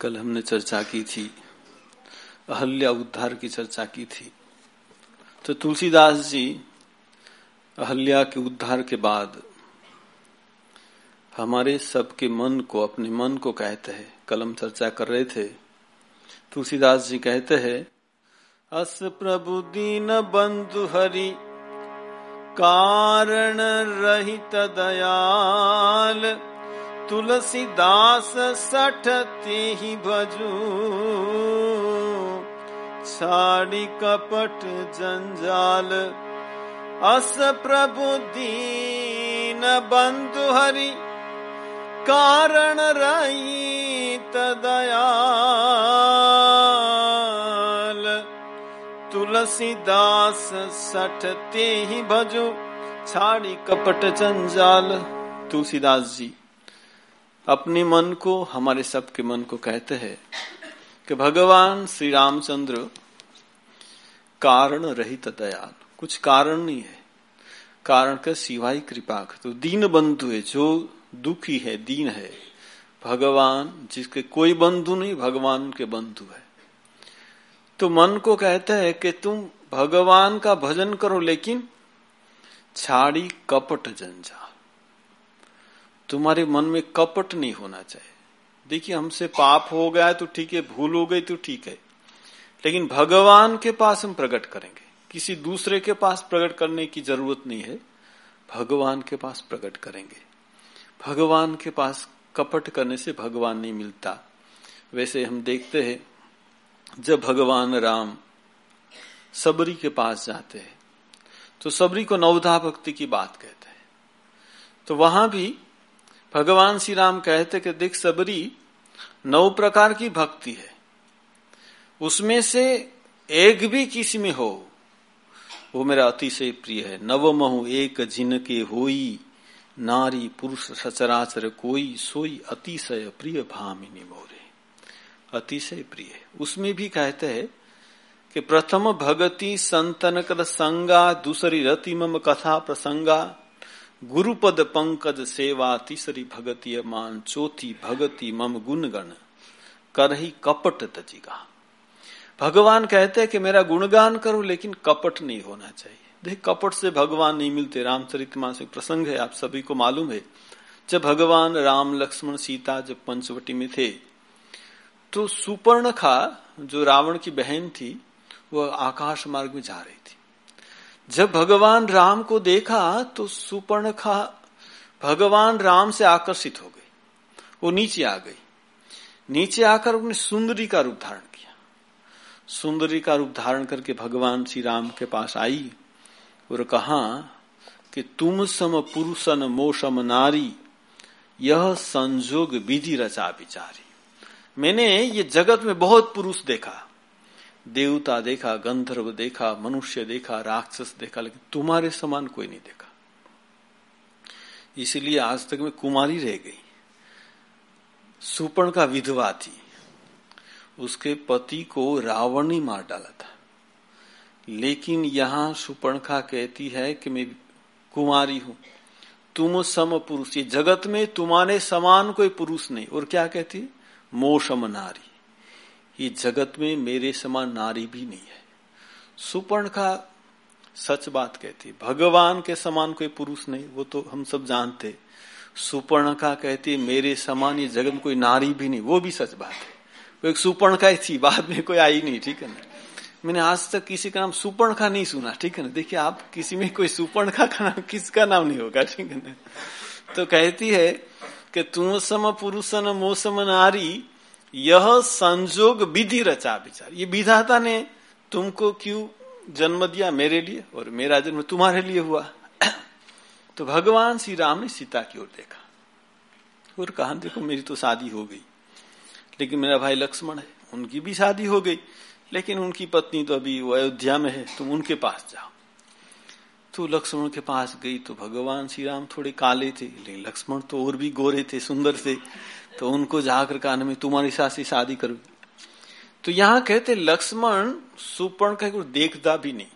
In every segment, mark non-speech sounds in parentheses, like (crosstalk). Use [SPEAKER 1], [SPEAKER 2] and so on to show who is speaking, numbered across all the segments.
[SPEAKER 1] कल हमने चर्चा की थी, अहल्या उद्धार की चर्चा की थी। तो तुलसीदास जी, अहल्या के उद्धार के बाद हमारे सबके मन को, अपने मन को कहते हैं। कल हम चर्चा कर रहे थे। तुलसीदास जी कहते हैं, अस प्रभु दीन बंधु हरि, कारण रहित दयाल तुलसीदास सठ ते भजू। छाड़ी कपट जंजाल, अस प्रभु दीन बंधु हरि, कारण रहित दयाल। तुलसीदास सठ ते भजो छाड़ी कपट जंजाल। तुलसीदास जी। अपने मन को, हमारे सबके मन को कहते हैं कि भगवान श्री रामचंद्र कारण रहित दयाल। कुछ कारण नहीं है। कारण का सिवाय कृपा तो दीन बंधु है, जो दुखी है, दीन है। भगवान, जिसके कोई बंधु नहीं, भगवान के बंधु है। तो मन को कहता है कि तुम भगवान का भजन करो, लेकिन छाड़ी कपट जंजाल तुम्हारे मन में कपट नहीं होना चाहिए। देखिए, हमसे पाप हो गया तो ठीक है, भूल हो गई तो ठीक है। लेकिन भगवान के पास हम प्रकट करेंगे। किसी दूसरे के पास प्रकट करने की ज़रूरत नहीं है। भगवान के पास प्रकट करेंगे। भगवान के पास कपट करने से भगवान नहीं मिलता। वैसे हम देखते हैं, जब भगवान राम सबरी के पास जाते हैं तो सबरी को नवधा भक्ति की बात कहते हैं। तो वहाँ भी भगवान श्री राम कहते कि देख सबरी नौ प्रकार की भक्ति है। उसमें से एक भी किसी में हो, वो मेरा अतिशय प्रिय है। नवमहु एक जिनके होई, नारी पुरुष सचराचर कोई सोई अतिशय प्रिय भामिनी मोरे। अतिशय प्रिय उसमें भी कहते हैं कि प्रथम भगति कर संगा, दूसरी रति मम कथा प्रसंगा गुरुपद पंकज सेवा तीसरी भगति मान चौथी भगति मम गुणगण। कर ही कपट तजिगा। भगवान कहते हैं कि मेरा गुणगान करो, लेकिन कपट नहीं होना चाहिए। देख, कपट से भगवान नहीं मिलते। रामचरित एक प्रसंग है, आप सभी को मालूम है। जब भगवान राम, लक्ष्मण, सीता, जब पंचवटी में थे तो सुपर्णखा जो रावण की बहन थी वह आकाश मार्ग में जा रही थी। जब भगवान राम को देखा तो सुपर्णखा भगवान राम से आकर्षित हो गई। वो नीचे आ गई। नीचे आकर उसने सुंदरी का रूप धारण किया। सुंदरी का रूप धारण करके भगवान श्री राम के पास आई और कहा कि तुम सम पुरुषन मोशम नारी, यह संजोग विधि रचा विचारी। मैंने ये जगत में बहुत पुरुष देखा। देवता देखा, गंधर्व देखा, मनुष्य देखा, राक्षस देखा, लेकिन तुम्हारे समान कोई नहीं देखा। इसलिए आज तक मैं कुमारी रह गई। सुपर्ण का विधवा थी। उसके पति को रावण ने मार डाला था। लेकिन यहाँ सुपर्णखा कहती है कि मैं कुमारी हूँ। तुम सम पुरुष। जगत में तुम्हारे समान कोई पुरुष नहीं। और क्या कहती है? मोशम नारी। ये जगत में मेरे समान नारी भी नहीं है। सुपर्ण का सच बात कहती भगवान के समान कोई पुरुष नहीं, वो तो हम सब जानते सुपर्ण का कहती मेरे समान ये जगत में कोई नारी भी नहीं, वो भी सच बात है। वो एक सुपर्ण का ही थी, बाद में कोई आई नहीं, ठीक है ना? मैंने आज तक किसी का नाम सुपर्ण का नहीं सुना, ठीक है ना? देखिए, आप किसी में कोई सुपर्ण का नाम, किसका नाम नहीं होगा, ठीक है ना? तो कहती है कि तुम सम पुरुषन मोसम नारी यह संजोग विधि रचा विचार। ये विधाता ने तुमको क्यों जन्म दिया मेरे लिए और मेरा जन्म तुम्हारे लिए हुआ? (clears throat) तो भगवान श्री राम ने सीता की ओर देखा। और कहा, देखो, मेरी तो शादी हो गई। लेकिन मेरा भाई लक्ष्मण है, उनकी भी शादी हो गई। लेकिन उनकी पत्नी तो अभी वो अयोध्या में है, तुम उनके पास जाओ। तो लक्ष्मण के पास गई तो भगवान श्री राम थोड़े काले थे, लेकिन लक्ष्मण तो और भी गोरे थे, सुंदर थे। तो उनको जाकर कहने में, तुम्हारी सास शादी करो। तो यहाँ कहते, लक्ष्मण सुपर्ण का कुछ देखता भी नहीं।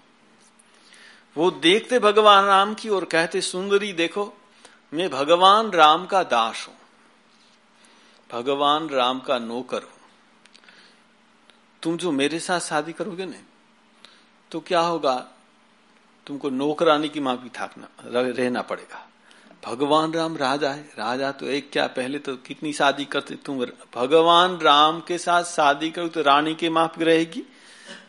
[SPEAKER 1] वो देखते भगवान राम की और कहते, सुंदरी देखो, मैं भगवान राम का दास हूँ। भगवान राम का नौकर हूँ। तुम जो मेरे साथ शादी करोगे ना तो क्या होगा? तुमको नौकरानी की माफ़ी थाकना रहना पड़ेगा। भगवान राम राजा है। राजा तो एक क्या, पहले तो कितनी शादी करते तुम? भगवान राम के साथ शादी करो तो रानी के माफ़ी रहेगी।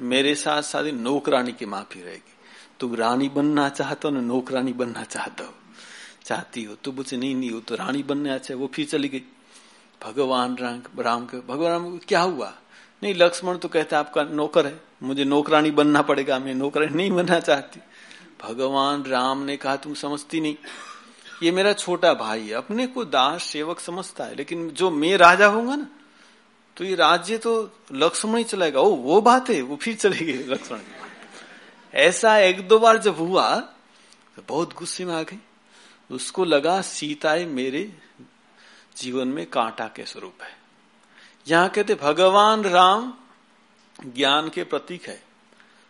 [SPEAKER 1] मेरे साथ शादी नौकरानी की माफ़ी रहेगी। तुम रानी बनना चाहते हो ना नौकरानी बनना चाहते हो? चाहती हो तो मुझे नहीं नहीं हो तो रानी बनने अच्छा वो फिर चली गई। भगवान राम राम के भगवान राम क्या हुआ? नहीं, लक्ष्मण तो कहते आपका नौकर है। मुझे नौकरानी बनना पड़ेगा, मैं नौकरानी नहीं बनना चाहती। भगवान राम ने कहा, तुम समझती नहीं। ये मेरा छोटा भाई है, अपने को दास सेवक समझता है, लेकिन जो मैं राजा होऊँगा ना तो ये राज्य तो लक्ष्मण ही चलाएगा। ओ, वो बात है, वो फिर चलेगी लक्ष्मण। ऐसा एक दो बार जब हुआ तो बहुत गुस्से में आ गई। उसको लगा सीता मेरे जीवन में कांटा के स्वरूप है। यहाँ कहते, भगवान राम ज्ञान के प्रतीक है,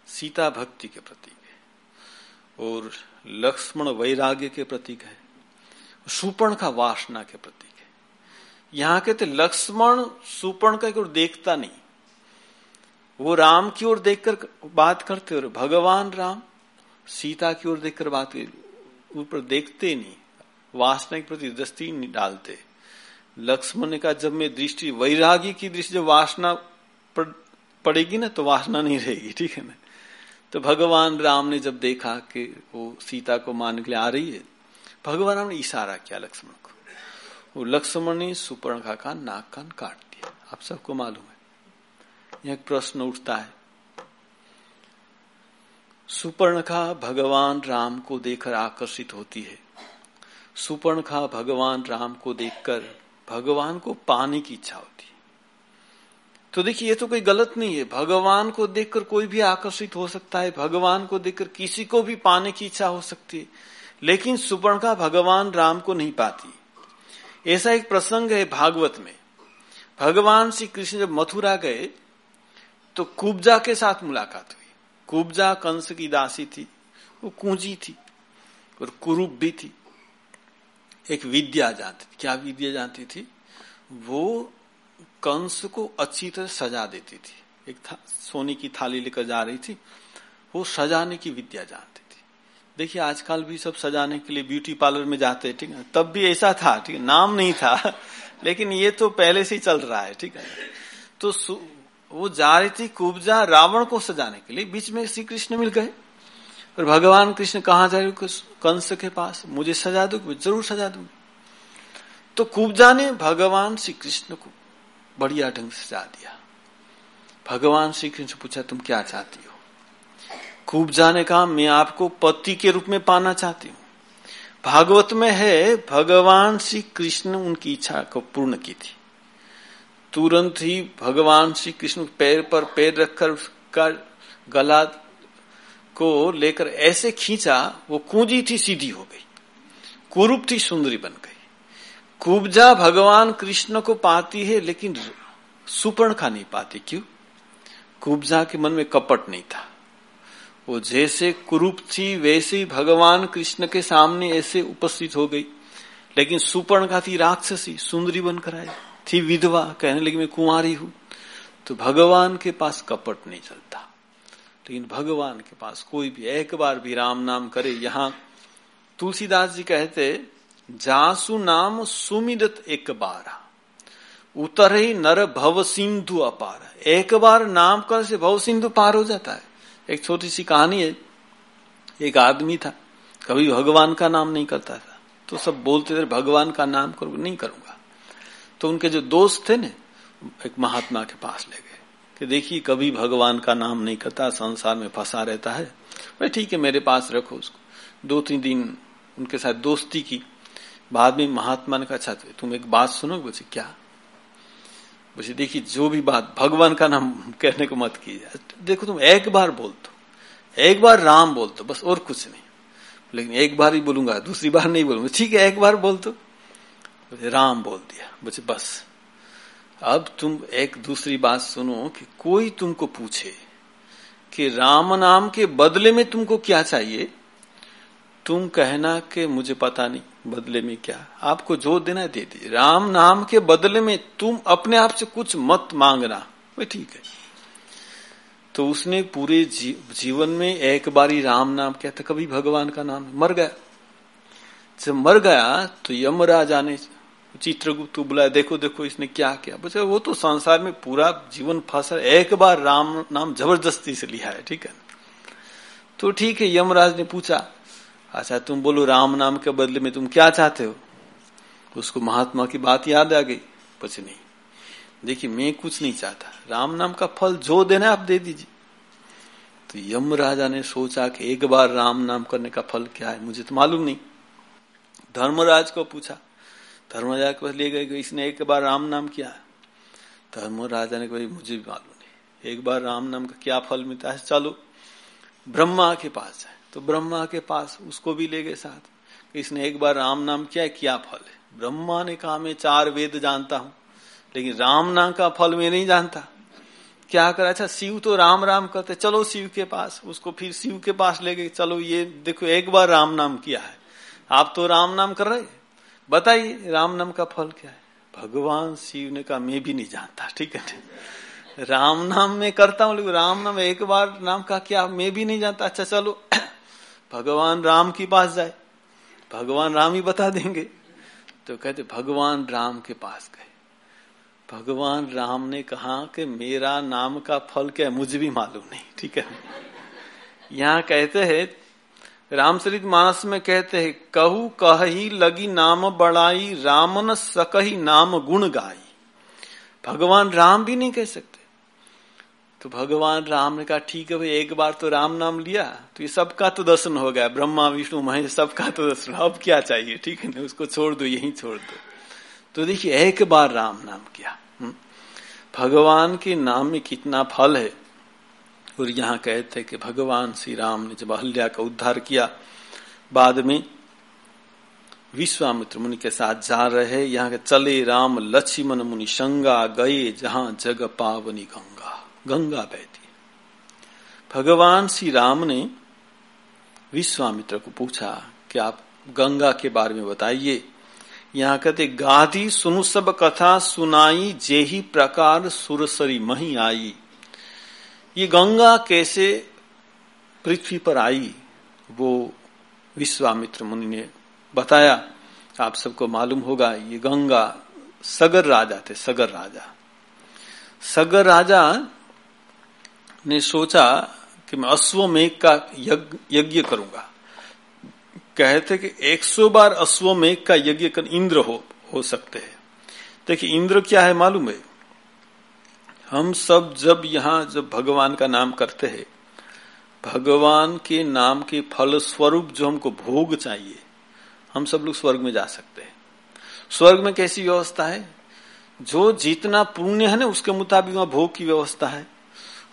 [SPEAKER 1] सीता भक्ति के प्रतीक है, और लक्ष्मण वैराग्य के प्रतीक है। सुपर्ण का वासना के प्रतीक है। यहाँ कहते लक्ष्मण सुपर्ण का ओर देखता नहीं। वो राम की ओर देखकर बात करते और भगवान राम सीता की ओर देखकर बात ऊपर देखते नहीं। वासना के प्रति दृष्टि नहीं डालते। लक्ष्मण ने कहा, जब मैं दृष्टि, वैरागी की दृष्टि जब वासना पड़ेगी ना तो वासना नहीं रहेगी, ठीक है ना? तो भगवान राम ने जब देखा कि वो सीता को मान के लिए आ रही है भगवान ने इशारा किया लक्ष्मण को। वो लक्ष्मण ने सुपर्णखा का नाक कान काट दिया। आप सबको मालूम है। यह प्रश्न उठता है। सुपर्णखा भगवान राम को देखकर आकर्षित होती है। सुपर्णखा भगवान राम को देखकर भगवान को पाने की इच्छा होती है। तो देखिए, ये तो कोई गलत नहीं है। भगवान को देखकर कोई भी आकर्षित हो सकता है। भगवान को देखकर किसी को भी पाने की इच्छा हो सकती है। लेकिन सुपर्णखा भगवान राम को नहीं पाती। ऐसा एक प्रसंग है भागवत में। भगवान श्री कृष्ण जब मथुरा गए तो कुब्जा के साथ मुलाकात हुई। कुब्जा कंस की दासी थी वो कुंजी थी और कुरूप भी थी। एक विद्या जानती थी। क्या विद्या जानती थी? वो कंस को अच्छी तरह सजा देती थी। एक था, सोने की थाली लेकर जा रही थी। वो सजाने की विद्या जानती देखिए, आजकल भी सब सजाने के लिए ब्यूटी पार्लर में जाते हैं, ठीक है? तब भी ऐसा था, ठीक है? नाम नहीं था, (laughs) लेकिन ये तो पहले से ही चल रहा है, ठीक है? तो वो जा रही थी कुब्जा रावण को सजाने के लिए, बीच में श्री कृष्ण मिल गए। और भगवान कृष्ण कहा जा जाए कंस के पास। मुझे सजा दो ज़रूर सजा दूँगी। तो कुब्जा ने भगवान श्री कृष्ण को बढ़िया ढंग से सजा दिया। भगवान श्री कृष्ण से पूछा, तुम क्या चाहती हो? कुब्जा ने कहा, मैं आपको पति के रूप में पाना चाहती हूँ। भागवत में है, भगवान श्री कृष्ण उनकी इच्छा को पूर्ण की थी। तुरंत ही भगवान श्री कृष्ण पैर पर पैर रखकर उसका गला को लेकर ऐसे खींचा, वो कूंजी थी, सीधी हो गई। कुरूप थी, सुंदरी बन गई। कुब्जा भगवान कृष्ण को पाती है, लेकिन सुपर्ण खा नहीं पाती। क्यों? कुब्जा के मन में कपट नहीं था। वो जैसे कुरूप थी, वैसे ही भगवान कृष्ण के सामने ऐसे उपस्थित हो गई। लेकिन सुपर्ण का थी राक्षसी, सुंदरी बनकर आई। थी विधवा, कहने लगी, मैं कुंवारी हूँ। तो भगवान के पास कपट नहीं चलता। लेकिन भगवान के पास कोई भी, एक बार भी राम नाम करे, यहाँ तुलसीदास जी कहते, जासु नाम सुमिरत एक बार। उतर नर भव सिंधु अपार। एक बार नाम कर से भव सिंधु पार हो जाता है। एक छोटी सी कहानी है। एक आदमी था। कभी भगवान का नाम नहीं करता था। तो सब बोलते थे, भगवान का नाम करूँगा नहीं करूँगा। तो उनके जो दोस्त थे ना, एक महात्मा के पास ले गए। कि देखिए, कभी भगवान का नाम नहीं करता, संसार में फंसा रहता है। भाई ठीक है, मेरे पास रखो उसको। दो तीन दिन उनके साथ दोस्ती की। बाद में महात्मा ने कहा अच्छा तुम एक बात सुनो, बोले, क्या? बोले देखिए, जो भी बात भगवान का नाम कहने को मत कीजिए। देखो तुम एक बार बोल दो एक बार राम बोल दो बस और कुछ नहीं। लेकिन एक बार ही बोलूँगा, दूसरी बार नहीं बोलूँगा। ठीक है, एक बार बोल दो राम बोल दिया बोले बस। अब तुम एक दूसरी बात सुनो कि कोई तुमको पूछे कि राम नाम के बदले में तुमको क्या चाहिए? तुम कहना कि मुझे पता नहीं बदले में क्या। आपको जो देना दे दी राम नाम के बदले में तुम अपने आप से कुछ मत मांगना। वही ठीक है। तो उसने पूरे जी, जीवन में एक बार ही राम नाम किया था? कभी भगवान का नाम मर गया। जब मर गया तो यमराजा ने चित्रगुप्त बुलाया देखो देखो इसने क्या किया? बोले वो तो संसार में पूरा जीवन फंसा एक बार राम नाम ज़बरदस्ती से लिया है ठीक है। तो ठीक है यमराज ने पूछा अच्छा तुम बोलो राम नाम के बदले में तुम क्या चाहते हो? उसको महात्मा की बात याद आ गई। कुछ नहीं। देखिए, मैं कुछ नहीं चाहता। राम नाम का फल जो देना आप दे दीजिए। तो यम राजा ने सोचा कि एक बार राम नाम करने का फल क्या है, मुझे तो मालूम नहीं। धर्मराज को पूछा। धर्मराजा के पास ले गए इसने एक बार राम नाम किया धर्म राजा ने कहा, मुझे भी मालूम नहीं। एक बार राम नाम का क्या फल मिलता है? चलो, ब्रह्मा के पास जाए। तो ब्रह्मा के पास उसको भी ले गए साथ। इसने एक बार राम नाम किया, क्या फल है? ब्रह्मा ने कहा, मैं चार वेद जानता हूँ, लेकिन राम नाम का फल मैं नहीं जानता। क्या करा? अच्छा शिव तो राम राम करते चलो शिव के पास। उसको फिर शिव के पास ले गए, चलो ये देखो, एक बार राम नाम किया है। आप तो राम नाम कर रहे बताइए, राम नाम का फल क्या है? भगवान शिव ने कहा, मैं भी नहीं जानता। ठीक है। राम नाम में करता हूँ, लेकिन राम नाम एक बार नाम का क्या, मैं भी नहीं जानता। अच्छा चलो भगवान राम के पास जाए। भगवान राम ही बता देंगे। तो कहते, भगवान राम के पास गए। भगवान राम ने कहा कि मेरा नाम का फल क्या है, मुझे भी मालूम नहीं, ठीक है? यहाँ कहते हैं, रामचरित मानस में कहते हैं, कहू कही लगी नाम बड़ाई, रामन सकही नाम गुण गाई। भगवान राम भी नहीं कह सकते। तो भगवान राम ने कहा, ठीक है भाई, एक बार तो राम नाम लिया तो ये सबका तो दर्शन हो गया। ब्रह्मा, विष्णु, महेश, सबका तो दर्शन। अब क्या चाहिए? ठीक है ना, उसको छोड़ दो, यही छोड़ दो। तो देखिए, एक बार राम नाम किया। हम्म। भगवान के नाम में कितना फल है। और यहाँ कहते कि भगवान श्री राम ने जब अहल्या का उद्धार किया, बाद में विश्वामित्र मुनि के साथ जा रहे, यहाँ के चले राम, लक्ष्मण मुनि संगा गए, जहाँ जग पावनी गंगा। गंगा बहती। भगवान श्री राम ने विश्वामित्र को पूछा कि आप गंगा के बारे में बताइए? यहाँ कहते, गाधी सुनु सब कथा सुनाई, जे ही प्रकार सुरसरी मही आई। ये गंगा कैसे पृथ्वी पर आई? वो विश्वामित्र मुनि ने बताया, आप सबको मालूम होगा, ये गंगा सगर राजा थे, सगर राजा। सगर राजा ने सोचा कि मैं अश्वमेघ का यज्ञ यज्ञ करूँगा। कहते कि 100 बार अश्वमेघ का यज्ञ कर इंद्र हो हो सकते हैं। देखिए, इंद्र क्या है मालूम है? हम सब जब यहाँ, जब भगवान का नाम करते हैं, भगवान के नाम के फल स्वरूप जो हमको भोग चाहिए, हम सब लोग स्वर्ग में जा सकते हैं। स्वर्ग में कैसी व्यवस्था है? जो जितना पुण्य है ना, उसके मुताबिक वहाँ भोग की व्यवस्था है।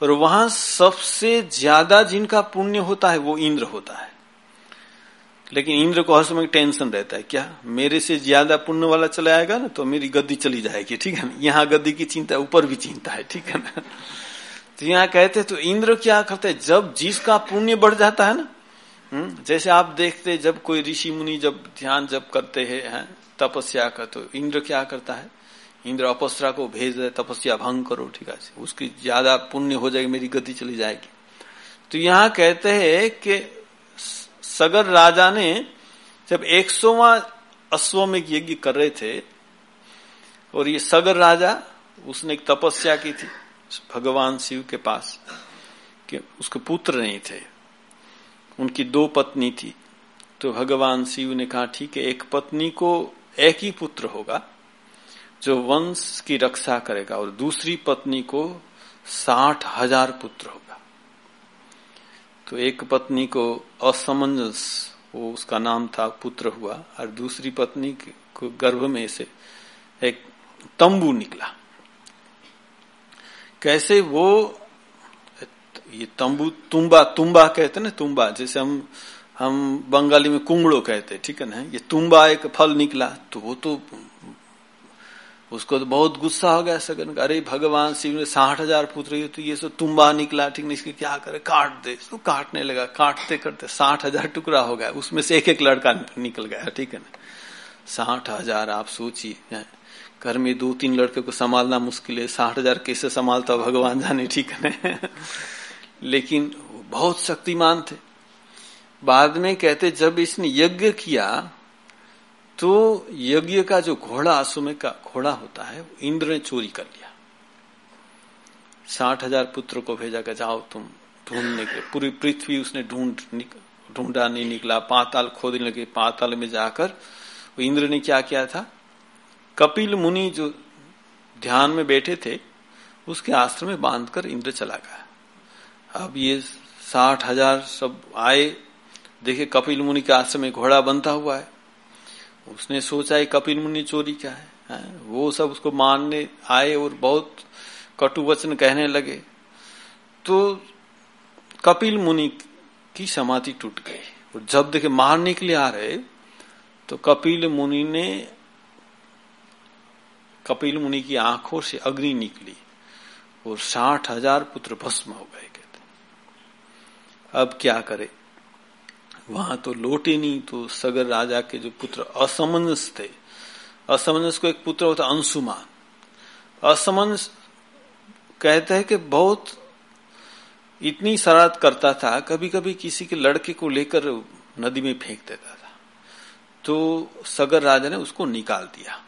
[SPEAKER 1] और वहाँ सबसे ज़्यादा जिनका पुण्य होता है वो इंद्र होता है। लेकिन इंद्र को हर समय टेंशन रहता है क्या मेरे से ज़्यादा पुण्य वाला चला आएगा ना तो मेरी गद्दी चली जाएगी ठीक है ना? यहाँ गद्दी की चिंता ऊपर भी चिंता है ठीक है ना? तो यहाँ कहते हैं तो इंद्र क्या करते है? जब जिसका पुण्य बढ़ जाता है ना हम्म, जैसे आप देखते जब कोई ऋषि मुनि जब ध्यान जब करते हैं तपस्या का तो इंद्र क्या करता है? इंद्र अपस्त्रा को भेज दे, तपस्या भंग करो, ठीक है? उसकी ज़्यादा पुण्य हो जाएगी, मेरी गति चली जाएगी। तो यहाँ कहते हैं कि सगर राजा ने जब एक सोवा अश्वमेघ यज्ञ कर रहे थे, और ये सगर राजा, उसने एक तपस्या की थी, भगवान शिव के पास, कि उसके पुत्र नहीं थे। उनकी दो पत्नी थी। तो भगवान शिव ने कहा, ठीक है, एक पत्नी को एक ही पुत्र होगा जो वंश की रक्षा करेगा और दूसरी पत्नी को साठ हज़ार पुत्र होगा। तो एक पत्नी को असमंजस, वो उसका नाम था, पुत्र हुआ, और दूसरी पत्नी को गर्भ में से एक तंबू निकला। कैसे वो, ये तंबू तुम्बा तुम्बा कहते ना तुम्बा जैसे हम हम बंगाली में कुंगड़ो कहते ठीक है ना? ये तुम्बा एक फल निकला तो वो तो उसको तो बहुत गुस्सा हो गया सगन का। अरे भगवान, शिव ने साठ हज़ार पुत्र तो ये सब तुम्बा निकला, ठीक नहीं, इसके क्या करे? काट दे। तो काटने लगा, काटते करते साठ हज़ार टुकड़ा हो गया। उसमें से एक एक लड़का निकल गया, ठीक है ना? साठ हज़ार, आप सोचिए घर में दो तीन लड़के को संभालना मुश्किल है। साठ हज़ार कैसे संभालता भगवान जाने, ठीक है लेकिन बहुत शक्तिमान थे। बाद में कहते, जब इसने यज्ञ किया तो यज्ञ का जो घोड़ा अश्वमेध का घोड़ा होता है इंद्र ने चोरी कर लिया। साठ हज़ार पुत्र को भेजा कर जाओ तुम ढूँढने के पूरी पृथ्वी उसने ढूंढ ढूंढा नहीं निकला। पाताल खोदने लगे। पाताल में जाकर इंद्र ने क्या किया था? कपिल मुनि जो ध्यान में बैठे थे, उसके आश्रम में बांधकर इंद्र चला गया। अब ये साठ हज़ार सब आए। देखे कपिल मुनि के आश्रम में घोड़ा बनता हुआ है। उसने सोचा है कपिल मुनि चोरी क्या है? वो सब उसको मानने आए और बहुत कटु वचन कहने लगे। तो कपिल मुनि की समाधि टूट गई और जब देखे मारने के लिए आ रहे तो कपिल मुनि ने कपिल मुनि की आँखों से अग्नि निकली और साठ हज़ार पुत्र भस्म हो गए कहते। अब क्या करे? वहाँ तो लौटे नहीं तो सगर राजा के जो पुत्र असमंजस थे। असमंजस को एक पुत्र होता अंशुमान। असमंजस कहते हैं कि बहुत इतनी शरारत करता था कभी कभी किसी के लड़के को लेकर नदी में फेंक देता था। तो सगर राजा ने उसको निकाल दिया।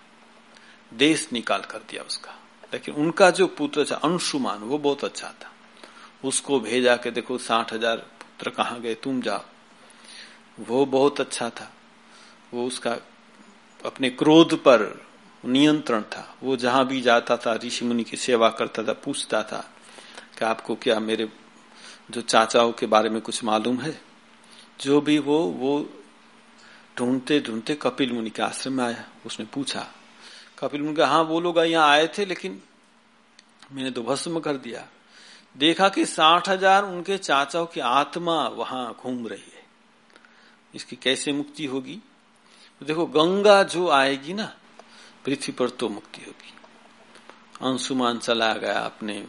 [SPEAKER 1] देश निकाल कर दिया उसका। लेकिन उनका जो पुत्र था अंशुमान, वो बहुत अच्छा था। उसको भेजा के देखो, साठ हज़ार पुत्र कहाँ गए, तुम जाओ। वो बहुत अच्छा था। वो उसका अपने क्रोध पर नियंत्रण था। वो जहाँ भी जाता था, ऋषि मुनि की सेवा करता था, पूछता था कि आपको क्या मेरे जो चाचाओं के बारे में कुछ मालूम है? जो भी वो वो ढूंढते ढूंढते कपिल मुनि के आश्रम में आया। उसने पूछा, कपिल मुनि का हाँ वो लोग यहाँ आए थे, लेकिन मैंने तो भस्म कर दिया। देखा कि साठ हज़ार उनके चाचाओं की आत्मा वहाँ घूम रही इसकी कैसे मुक्ति होगी? तो देखो, गंगा जो आएगी ना, पृथ्वी पर तो मुक्ति होगी। अंशुमान चला गया अपने।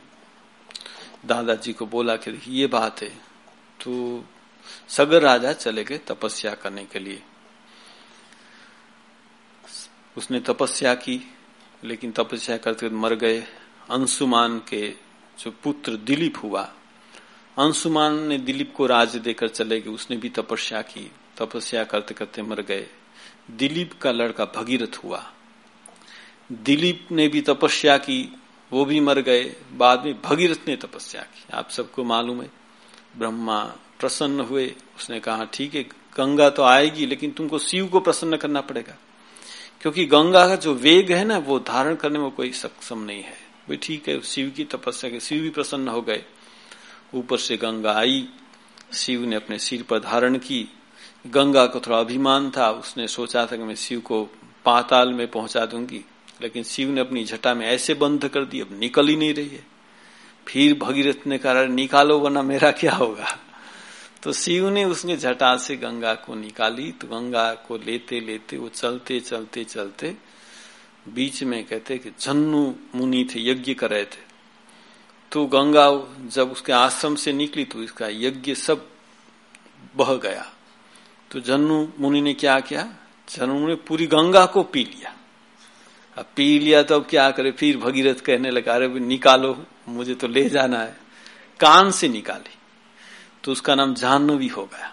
[SPEAKER 1] दादाजी को बोला कि देखिए, ये बात है तो सगर राजा चले गए तपस्या करने के लिए। उसने तपस्या की, लेकिन तपस्या करते मर गए। अंशुमान के जो पुत्र दिलीप हुआ, अंशुमान ने दिलीप को राज देकर चले गए, उसने भी तपस्या की। तपस्या करते करते मर गए। दिलीप का लड़का भगीरथ हुआ। दिलीप ने भी तपस्या की, वो भी मर गए। बाद में भगीरथ ने तपस्या की। आप सबको मालूम है, ब्रह्मा प्रसन्न हुए। उसने कहा, ठीक है, गंगा तो आएगी, लेकिन तुमको शिव को प्रसन्न करना पड़ेगा। क्योंकि गंगा का जो वेग है ना, वो धारण करने में कोई सक्षम नहीं है। भाई ठीक है, शिव की तपस्या के, शिव भी प्रसन्न हो गए। ऊपर से गंगा आई, शिव ने अपने सिर पर धारण की। गंगा को थोड़ा अभिमान था, उसने सोचा था कि मैं शिव को पाताल में पहुँचा दूँगी, लेकिन शिव ने अपनी झटा में ऐसे बंद कर दी, अब निकल ही नहीं रही है। फिर भगीरथ ने कहा निकालो, वरना मेरा क्या होगा? तो शिव ने उसने झटा से गंगा को निकाली तो गंगा को लेते लेते, वो चलते चलते चलते बीच में कहते कि, जन्नु मुनि थे, यज्ञ कर रहे थे। तो गंगा जब उसके आश्रम से निकली तो इसका यज्ञ सब बह गया। तो जन्नु मुनि ने क्या किया? जन्नु मुनि पूरी गंगा को पी लिया। अब पी लिया तो अब क्या करे? फिर भगीरथ कहने लगा, अरे निकालो, मुझे तो ले जाना है। कान से निकाली। तो उसका नाम जाह्नवी हो गया।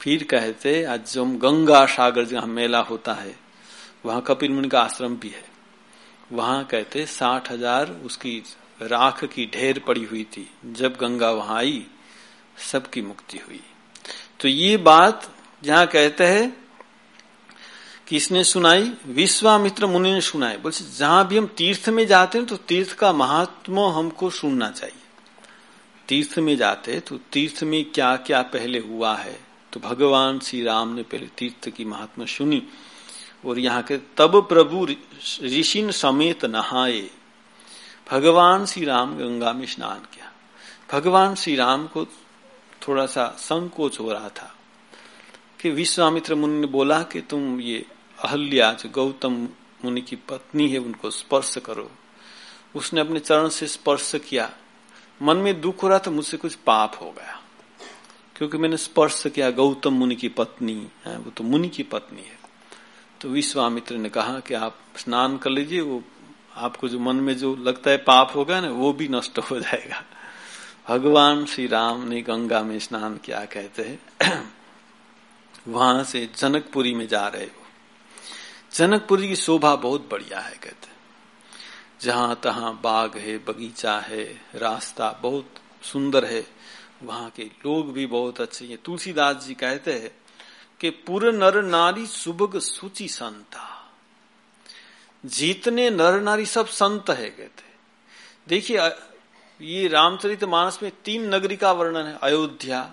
[SPEAKER 1] फिर कहते, आज जो गंगा सागर जहाँ मेला होता है, वहाँ कपिल मुनि का आश्रम भी है। वहाँ कहते, साठ हज़ार उसकी राख की ढेर पड़ी हुई थी। जब गंगा वहाँ आई, सबकी मुक्ति हुई। तो ये बात जहाँ कहते हैं किसने सुनाई, विश्वामित्र मुनि ने सुनाई। बोल, जहाँ भी हम तीर्थ में जाते हैं तो तीर्थ का महात्मा हमको सुनना चाहिए। तीर्थ में जाते तो तीर्थ में क्या क्या पहले हुआ है? तो भगवान श्री राम ने पहले तीर्थ की महात्मा सुनी और यहाँ के तब प्रभु ऋषि समेत नहाए। भगवान श्री राम गंगा में स्नान किया। भगवान श्री राम को थोड़ा सा संकोच हो रहा था कि विश्वामित्र मुनि ने बोला कि तुम ये अहल्या जो गौतम मुनि की पत्नी है, उनको स्पर्श करो। उसने अपने चरण से स्पर्श किया। मन में दुख हो रहा था, मुझसे कुछ पाप हो गया। क्योंकि मैंने स्पर्श किया गौतम मुनि की पत्नी, है, वो तो मुनि की पत्नी है। तो विश्वामित्र ने कहा कि आप स्नान कर लीजिए, वो आपको जो मन में जो लगता है पाप होगा ना, वो भी नष्ट हो जाएगा। भगवान श्री राम ने गंगा में स्नान किया, कहते हैं, (clears throat) वहाँ से जनकपुरी में जा रहे हो। जनकपुरी की शोभा बहुत बढ़िया है, कहते जहाँ तहां बाग है, बगीचा है, रास्ता बहुत सुंदर है, वहाँ के लोग भी बहुत अच्छे हैं। तुलसीदास जी कहते हैं कि पूरे नर नारी सुबग सूची संता। जीतने नर नारी सब संत है, कहते देखिए ये रामचरित मानस में तीन नगरी का वर्णन है, अयोध्या,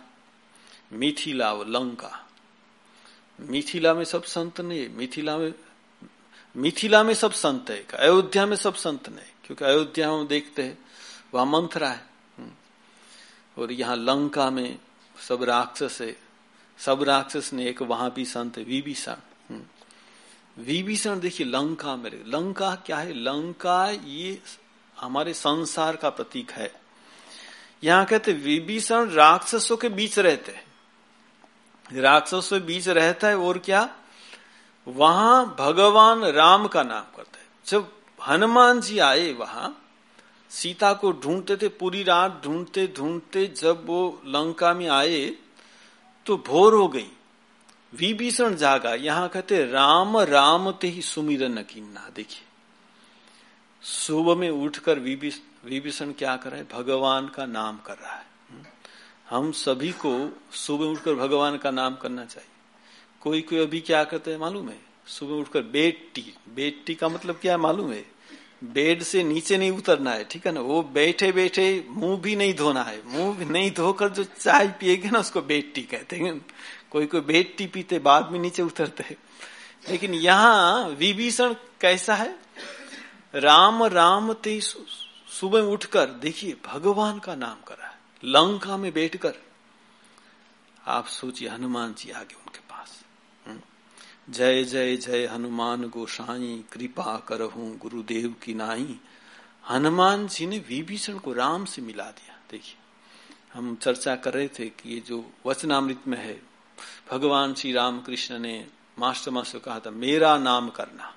[SPEAKER 1] मिथिला व लंका मिथिला में सब संत नहीं, मिथिला में मिथिला में सब संत है, अयोध्या में सब संत नहीं, क्योंकि अयोध्या में देखते हैं, वहाँ मंथरा है हम्म। और यहाँ लंका में सब राक्षस है, सब राक्षस ने एक वहाँ भी संत है, विभीषण हम्म। विभीषण देखिए, लंका में लंका क्या है लंका ये हमारे संसार का प्रतीक है। यहाँ कहते, विभीषण राक्षसों के बीच रहते राक्षसों के बीच रहता है और क्या? वहाँ भगवान राम का नाम करते हैं। जब हनुमान जी आए वहाँ, सीता को ढूंढते थे, पूरी रात ढूंढते ढूंढते जब वो लंका में आए तो भोर हो गई। विभीषण जागा। यहाँ कहते, राम राम ते ही सुमिरन किन्ना देखिए सुबह में उठकर विभीषण क्या कर रहा है? भगवान का नाम कर रहा है। हम सभी को सुबह उठकर भगवान का नाम करना चाहिए। कोई कोई अभी क्या करते हैं मालूम है? सुबह उठकर बेड टी बेड टी का मतलब क्या है मालूम है? बेड से नीचे नहीं उतरना है, ठीक है ना? वो बैठे बैठे मुँह भी नहीं धोना है। मुँह नहीं धोकर जो चाय पिएगा ना, उसको बेड टी कहते हैं। कोई कोई बेड टी पीते बाद में नीचे उतरते हैं। लेकिन यहाँ विभीषण कैसा है? राम राम ते सुबह उठकर, देखिए, भगवान का नाम करा है। लंका में बैठकर, आप सोचिए, हनुमान जी आगे उनके पास। जय जय जय, हनुमान गोसाई, कृपा करहू, गुरुदेव की नाई। हनुमान जी ने विभीषण को राम से मिला दिया। देखिए, हम चर्चा कर रहे थे कि ये जो वचनामृत में है, भगवान श्री राम कृष्ण ने मास्टर मास्टर कहा था, मेरा नाम करना।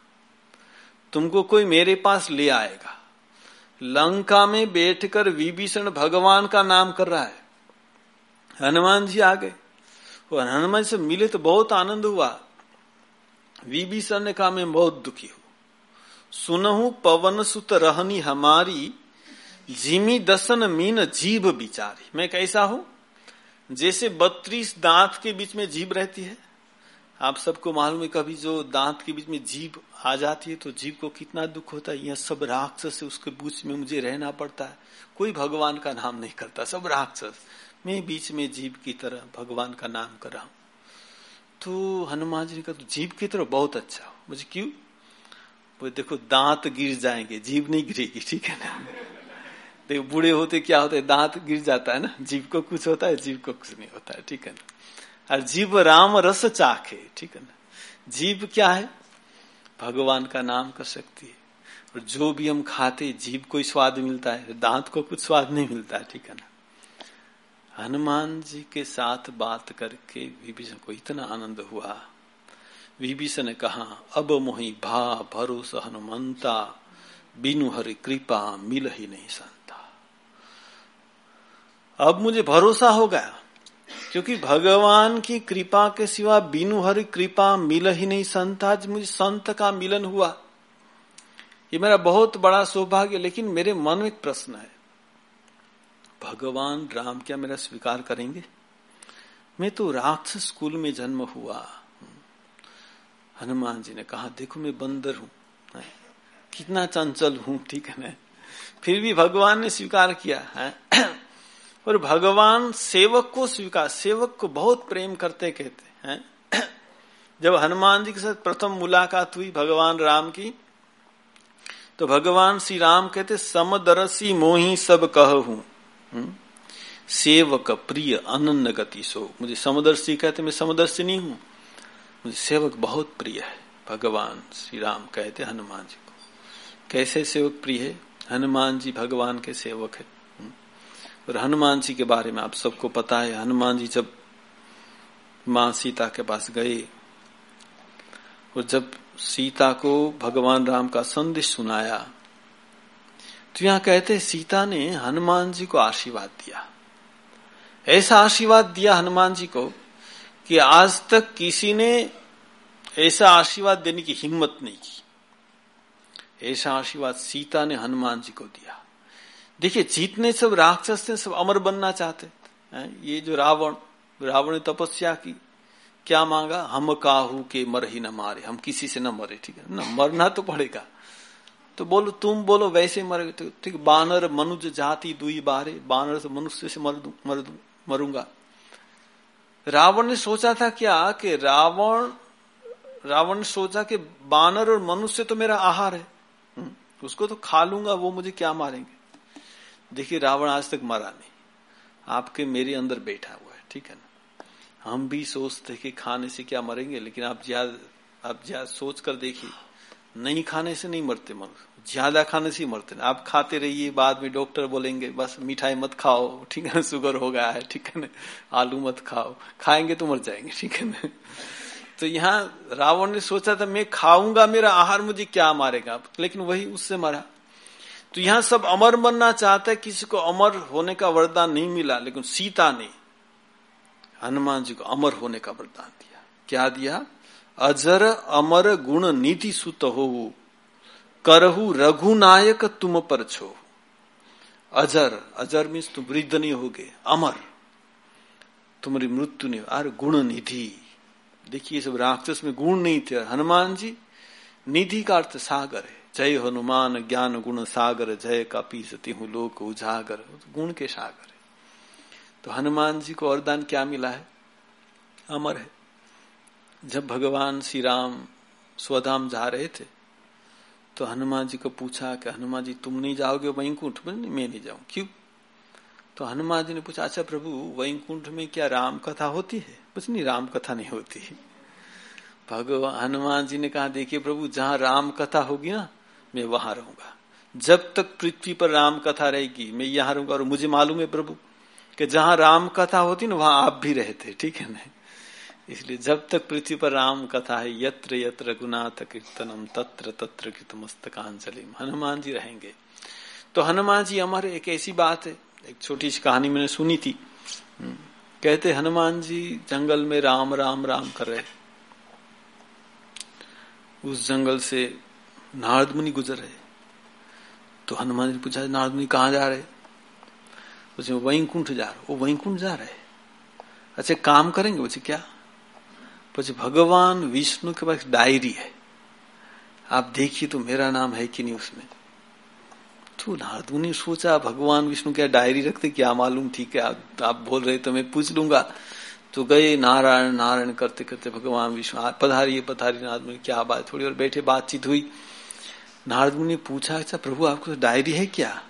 [SPEAKER 1] तुमको कोई मेरे पास ले आएगा। लंका में बैठकर विभीषण भगवान का नाम कर रहा है। हनुमान जी आ गए। और हनुमान से मिले तो बहुत आनंद हुआ। विभीषण ने कहा, मैं बहुत दुखी हूँ। सुनहु पवन सुत रहनी हमारी, जिमी दसन मीन जीभ बिचारी। मैं कैसा हूँ? जैसे बत्तीस दांत के बीच में जीभ रहती है। आप सबको मालूम है, कभी जो दांत के बीच में जीभ आ जाती है तो जीव को कितना दुख होता है। यह सब राक्षस उसके बीच में मुझे रहना पड़ता है। कोई भगवान का नाम नहीं करता, सब राक्षस। मैं बीच में जीव की तरह भगवान का नाम कर रहा हूँ। तो हनुमान जी ने कहा तो जीव की तरह बहुत अच्छा हो। मुझे क्यों? वो देखो, दांत गिर जाएँगे जीव नहीं गिरेगी, ठीक है ना? देखो, बूढ़े होते क्या होते दांत गिर जाता है ना? जीव को कुछ होता है जीव को कुछ नहीं होता है, ठीक है ना? और जीव राम रस चाखे, ठीक है ना? जीव क्या है? भगवान का नाम कर सकती है। और जो भी हम खाते जीव को स्वाद मिलता है, दांत को कुछ स्वाद नहीं मिलता है ठीक है ना? हनुमान जी के साथ बात करके विभीषण को इतना आनंद हुआ। विभीषण ने कहा, अब मोहि भा भरोसा हनुमंता, बिनु हरि कृपा मिल ही नहीं संता अब मुझे भरोसा हो गया। क्योंकि भगवान की कृपा के सिवा बिनु हरि कृपा मिल ही नहीं संता। मुझे संत का मिलन हुआ। ये मेरा बहुत बड़ा सौभाग्य, लेकिन मेरे मन में एक प्रश्न है। भगवान राम क्या मेरा स्वीकार करेंगे? मैं तो राक्षस स्कूल में जन्म हुआ हनुमान जी ने कहा, देखो, मैं बंदर हूँ? कितना चंचल हूँ, ठीक है ना? फिर भी भगवान ने स्वीकार किया, है? और भगवान सेवक को स्वीकार, सेवक को बहुत प्रेम करते कहते हैं। (clears throat) जब हनुमान जी के साथ प्रथम मुलाकात हुई भगवान राम की तो भगवान श्री राम कहते, समदरसी मोही सब कह। हम्म? सेवक प्रिय अनन्न गति सो। मुझे समदर्शी कहते, मैं समदर्शी नहीं हूँ। मुझे सेवक बहुत प्रिय है। भगवान श्री राम कहते हनुमान जी को। कैसे सेवक प्रिय है? हनुमान जी भगवान के सेवक है? और हनुमान जी के बारे में आप सबको पता है, हनुमान जी जब माँ सीता के पास गए और जब सीता को भगवान राम का संदेश सुनाया तो यहाँ कहते सीता ने हनुमान जी को आशीर्वाद दिया। ऐसा आशीर्वाद दिया हनुमान जी को कि आज तक किसी ने ऐसा आशीर्वाद देने की हिम्मत नहीं की। ऐसा आशीर्वाद सीता ने हनुमान जी को दिया। देखिए जीतने सब राक्षस थे सब अमर बनना चाहते ये जो रावण रावण ने तपस्या की क्या मांगा? हम काहू के मर ही न मारे हम किसी से न मरे ठीक है? ना मरना तो पड़ेगा। तो बोलो तुम बोलो वैसे मरे तो ठीक बानर मनुज जाति दुई बारे बानर से मनुष्य से मर दू मर दू मरूँगा। रावण ने सोचा था क्या कि रावण रावण ने सोचा कि बानर और मनुष्य तो मेरा आहार है। हम्म, उसको तो खा लूँगा वो मुझे क्या मारेंगे? देखिए, रावण आज तक मरा नहीं। आपके मेरे अंदर बैठा हुआ है, ठीक है ना? हम भी सोचते कि खाने से क्या मरेंगे, लेकिन आप ज़्यादा आप ज़्यादा सोच कर देखिए, नहीं खाने से नहीं मरते मनुष्य, ज़्यादा खाने से ही मरते ना आप खाते रहिए, बाद में डॉक्टर बोलेंगे, बस मिठाई मत खाओ, ठीक है ना? शुगर हो गया है, ठीक है ना? आलू मत खाओ, खाएँगे तो मर जाएँगे, ठीक है ना? तो यहाँ रावण ने सोचा था, मैं खाऊँगा, मेरा आहार मुझे क्या मारेगा? लेकिन वही उससे मरा। तो यहाँ सब अमर बनना चाहता है, किसी को अमर होने का वरदान नहीं मिला, लेकिन सीता ने हनुमान जी को अमर होने का वरदान दिया। क्या दिया? अजर अमर गुण नीति सुत हो करहु रघुनायक तुम पर छो। अजर अजर मीन्स तुम वृद्ध नहीं होगे, अमर। तुम्हारी मृत्यु नहीं, अरे गुण निधि। देखिए सब राक्षस में गुण नहीं थे। हनुमान जी, निधि का अर्थ सागर है। जय हनुमान ज्ञान गुण सागर, जय का पी सती हूँ लोक उजागर। गुण के सागर है। तो हनुमान जी को वरदान क्या मिला है? अमर है। जब भगवान श्री राम स्वधाम जा रहे थे तो हनुमान जी को पूछा कि हनुमान जी, तुम नहीं जाओगे वैकुंठ में? मैं नहीं जाऊँ। क्यों? तो हनुमान जी ने पूछा अच्छा प्रभु, वैकुंठ में क्या राम कथा होती है? कुछ नहीं, राम कथा नहीं होती। (laughs) भगवान, हनुमान जी ने कहा, देखिए प्रभु, जहाँ राम कथा होगी ना मैं वहाँ रहूँगा। जब तक पृथ्वी पर राम कथा रहेगी मैं यहाँ रहूँगा और मुझे मालूम है प्रभु कि जहाँ राम कथा होती ना वहाँ आप भी रहते ठीक है ना? इसलिए जब तक पृथ्वी पर राम कथा है यत्र यत्र रघुनाथ कीर्तनम तत्र तत्र कृतमस्तकांजलि हनुमान जी रहेंगे। तो हनुमान जी हमारे एक ऐसी बात है एक छोटी सी कहानी मैंने सुनी थी। हम्म, कहते हनुमान जी जंगल में राम राम राम कर रहे। उस जंगल से नारद मुनि गुजर रहे। तो हनुमान जी पूछा नारद मुनि कहाँ जा रहे? वही वैकुंठ जा रहे। वो वैकुंठ जा रहे। अच्छा काम करेंगे? बोले क्या? પછી भगवान विष्णु के पास डायरी है। आप देखिए तो मेरा नाम है कि नहीं उसमें। तो नारदू ने सोचा भगवान विष्णु क्या डायरी रखते क्या मालूम ठीक है आप, आप बोल रहे तो मैं पूछ लूँगा। तो गए नारायण नारायण करते करते भगवान विष्णु पधारिए पधारी नारद मुनि क्या बात थोड़ी और बैठे बातचीत हुई। नारद मुनि ने पूछा अच्छा प्रभु, आपको डायरी है क्या?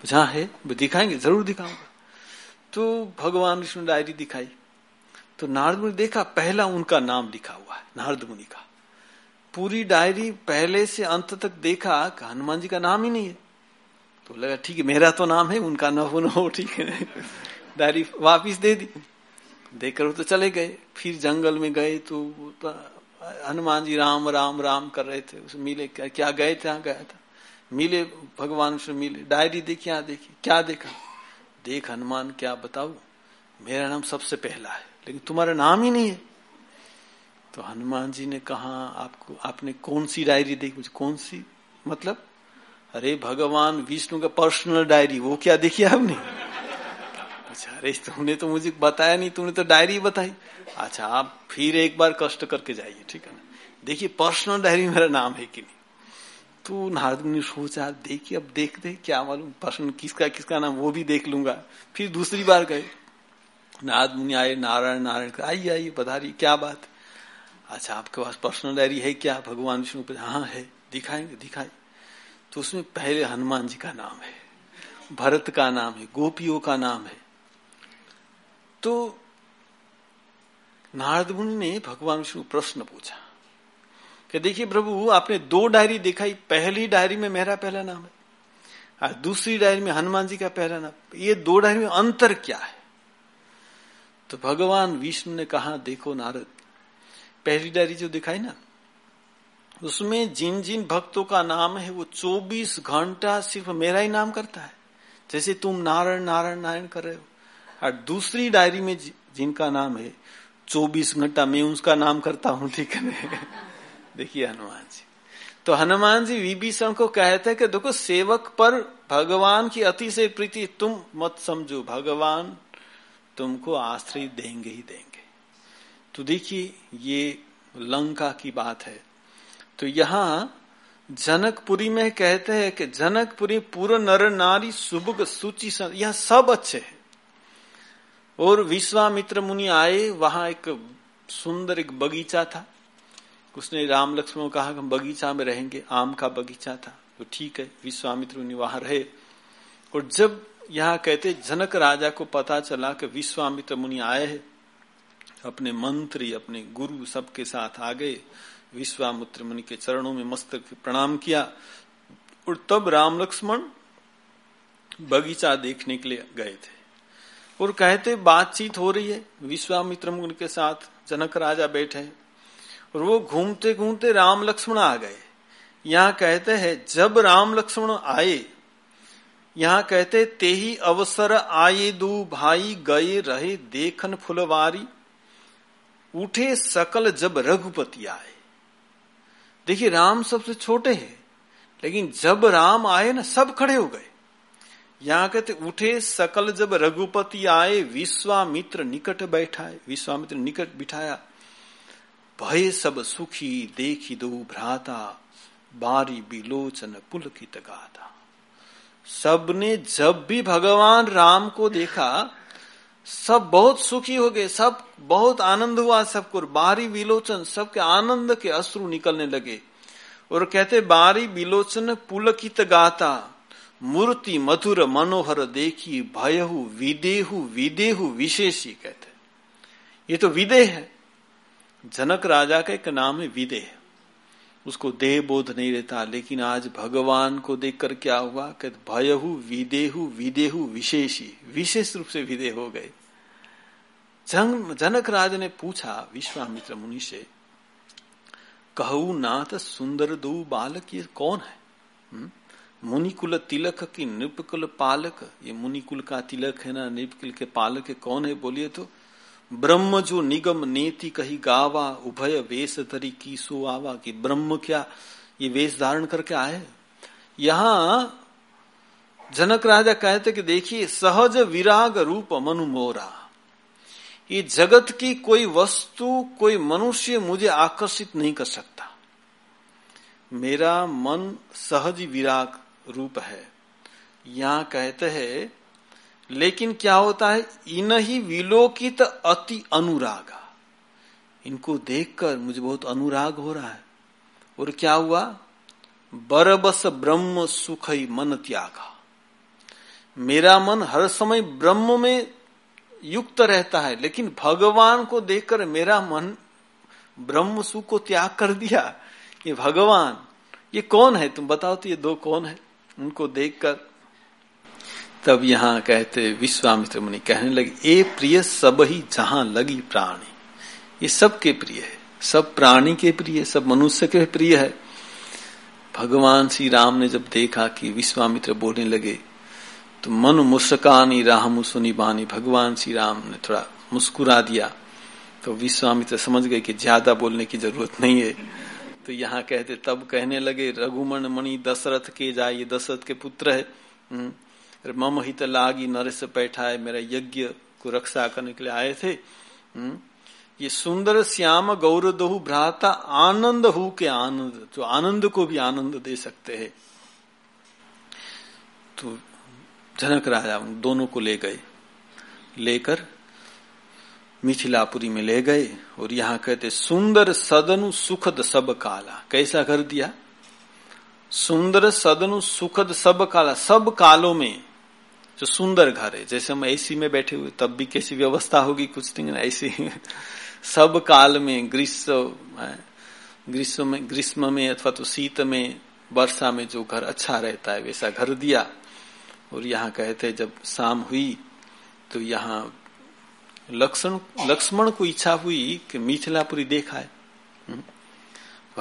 [SPEAKER 1] पूछा है दिखाएँगे, ज़रूर दिखाऊँगा। तो भगवान विष्णु डायरी दिखाई। तो नारद मुनि देखा, पहला उनका नाम लिखा हुआ है, नारद मुनि का। पूरी डायरी पहले से अंत तक देखा हनुमान जी का नाम ही नहीं है। तो लगा, ठीक है, मेरा तो नाम है, उनका न हो न हो, ठीक है। (laughs) डायरी वापिस दे दी। देकर वो तो चले गए, फिर जंगल में गए तो हनुमान जी राम राम राम कर रहे थे, उसे मिले क्या क्या गए थे गया था। मिले, भगवान से मिले। डायरी देखी, यहाँ देखी। क्या देखा? देख हनुमान, क्या बताऊ? मेरा नाम सबसे पहला है, लेकिन तुम्हारा नाम ही नहीं है। तो हनुमान जी ने कहा, आपको, आपने कौन सी डायरी देखी? मुझे कौन सी? मतलब अरे भगवान विष्णु का पर्सनल डायरी, वो क्या देखी आपने? अच्छा अरे, तुमने तो मुझे बताया नहीं, तुमने तो डायरी बताई। अच्छा आप फिर एक बार कष्ट करके जाइए, ठीक है ना? देखिए, पर्सनल डायरी मेरा नाम है कि नहीं? तो नारद ने सोचा देखिए, अब देख दे, क्या मालूम पर्सनल किसका किसका नाम, वो भी देख लूँगा। फिर दूसरी बार गए। नारद मुनि आए, नारायण नारायण आइए आइए पधारी क्या बात? अच्छा आपके पास पर्सनल डायरी है क्या? भगवान विष्णु हाँ है, दिखाएँगे, दिखाए। तो उसमें पहले हनुमान जी का नाम है, भरत का नाम है, गोपियों का नाम है तो नारद मुनि ने भगवान विष्णु प्रश्न पूछा कि देखिए प्रभु, आपने दो डायरी दिखाई पहली डायरी में मेरा पहला नाम है, और दूसरी डायरी में हनुमान जी का पहला नाम, ये दो डायरी में अंतर क्या है? तो भगवान विष्णु ने कहा, देखो नारद, पहली डायरी जो दिखाई ना, उसमें जिन जिन भक्तों का नाम है, वो 24 घंटा सिर्फ़ मेरा ही नाम करता है। जैसे तुम नारायण नारायण नारायण कर रहे हो और दूसरी डायरी में जिनका नाम है 24 घंटा मैं उसका नाम करता हूँ, ठीक है? (laughs) देखिए हनुमान जी। तो हनुमान जी विभीषण को कहते हैं कि देखो, सेवक पर भगवान की अति से प्रीति, तुम मत समझो। भगवान तुमको आश्रय देंगे ही देंगे। तो देखिए, ये लंका की बात है। तो यहाँ जनकपुरी में कहते हैं कि जनकपुरी पूर्ण नर नारी सुबुग सूची यह सब अच्छे हैं। और विश्वामित्र मुनि आए, वहाँ एक सुंदर एक बगीचा था। उसने राम लक्ष्मण को कहा हम बगीचा में रहेंगे, आम का बगीचा था। तो ठीक है, विश्वामित्र मुनि वहाँ रहे। और जब यहाँ कहते जनक राजा को पता चला कि विश्वामित्र मुनि आए हैं, अपने मंत्री, अपने गुरु सबके साथ आ गए। विश्वामित्र मुनि के चरणों में मस्तक प्रणाम किया। और तब राम लक्ष्मण बगीचा देखने के लिए गए थे। और कहते बातचीत हो रही है विश्वामित्र मुनि के साथ जनक राजा बैठे और वो घूमते घूमते राम लक्ष्मण आ गए। यहाँ कहते हैं, जब राम लक्ष्मण आए, यहाँ कहते ते ही अवसर आए दू भाई, गए रहे देखन फुलवारी। उठे सकल जब रघुपति आए। देखिए, राम सबसे छोटे हैं, लेकिन जब राम आए ना, सब खड़े हो गए। यहाँ कहते उठे सकल जब रघुपति आए, विश्वामित्र निकट बैठाए। विश्वामित्र निकट बिठाया। भय सब सुखी देखी दो भ्राता, बारी बिलोचन पुलकित गाथा। सबने जब भी भगवान राम को देखा, सब बहुत सुखी हो गए, सब बहुत आनंद हुआ, सबको बारी विलोचन, सबके आनंद के अश्रु निकलने लगे। और कहते, बारी विलोचन पुलकित गाता मूर्ति मधुर मनोहर देखी भयहु विदेहु विदेहु विशेषी कहते ये तो विदेह है। जनक राजा का एक नाम है विदेह। उसको देह बोध नहीं रहता लेकिन आज भगवान को देखकर क्या हुआ? कि भयहु विदेहु विदेहु विशेषी। विशेष रूप से विदेह हो गए। जन, जनक राज ने पूछा विश्वामित्र मुनि से कहू नाथ सुंदर दो बालक ये कौन है? हम्म? मुनिकुल तिलक की नृपकुल पालक, ये मुनिकुल का तिलक है ना, नृपकुल के पालक है, कौन है बोलिए तो? ब्रह्म जो निगम नेति कही गावा, उभय वेश धरी की सो आवा, कि ब्रह्म क्या ये वेश धारण करके आए? यहाँ जनक राजा कहते कि देखिए, सहज विराग रूप मनु मोरा। ये जगत की कोई वस्तु, कोई मनुष्य मुझे आकर्षित नहीं कर सकता। मेरा मन सहज विराग रूप है। यहाँ कहते हैं, लेकिन क्या होता है इन ही विलोकित अति अनुराग। इनको देखकर मुझे बहुत अनुराग हो रहा है। और क्या हुआ? बरबस ब्रह्म सुख ही मन त्यागा। मेरा मन हर समय ब्रह्म में युक्त रहता है, लेकिन भगवान को देखकर मेरा मन ब्रह्म सुख को त्याग कर दिया ये भगवान, ये कौन है? तुम बताओ तो ये दो कौन है? उनको देखकर तब यहाँ कहते विश्वामित्र मुनि कहने लगे, ए प्रिय, सब ही जहाँ लगी प्राणी। ये सबके प्रिय है। सब प्राणी के प्रिय, सब मनुष्य के प्रिय है। भगवान श्री राम ने जब देखा कि विश्वामित्र बोलने लगे तो मन मुस्कानी राम सुनी बानी। भगवान श्री राम ने थोड़ा मुस्कुरा दिया। तो विश्वामित्र समझ गए कि ज़्यादा बोलने की ज़रूरत नहीं है। तो यहाँ कहते, तब कहने लगे, रघुमन मणि दशरथ के जाए ये दशरथ के पुत्र है हम्म। मम हित लागी नरेश बैठा है मेरा यज्ञ को रक्षा करने के लिए आए थे हम्म। ये सुंदर श्याम गौर दोहु भ्राता आनंद हु के आनंद जो आनंद को भी आनंद दे सकते हैं तो जनक राजा दोनों को ले गए लेकर मिथिलापुरी में ले गए और यहाँ कहते, सुंदर सदनु सुखद सब काला। कैसा कर दिया? सुंदर सदनु सुखद सब काला। सब कालों में जो सुंदर घर है, जैसे हम एसी में बैठे हुए, तब भी कैसी व्यवस्था होगी? कुछ दिन ऐसी। (laughs) सब काल में ग्रीष्म ग्रीष्म में ग्रीष्म में अथवा तो शीत में, वर्षा में जो घर अच्छा रहता है, वैसा घर दिया। और यहाँ कहते, जब शाम हुई तो यहाँ लक्ष्मण लक्ष्मण को इच्छा हुई कि मिथिलापुरी देखा है। हम्म।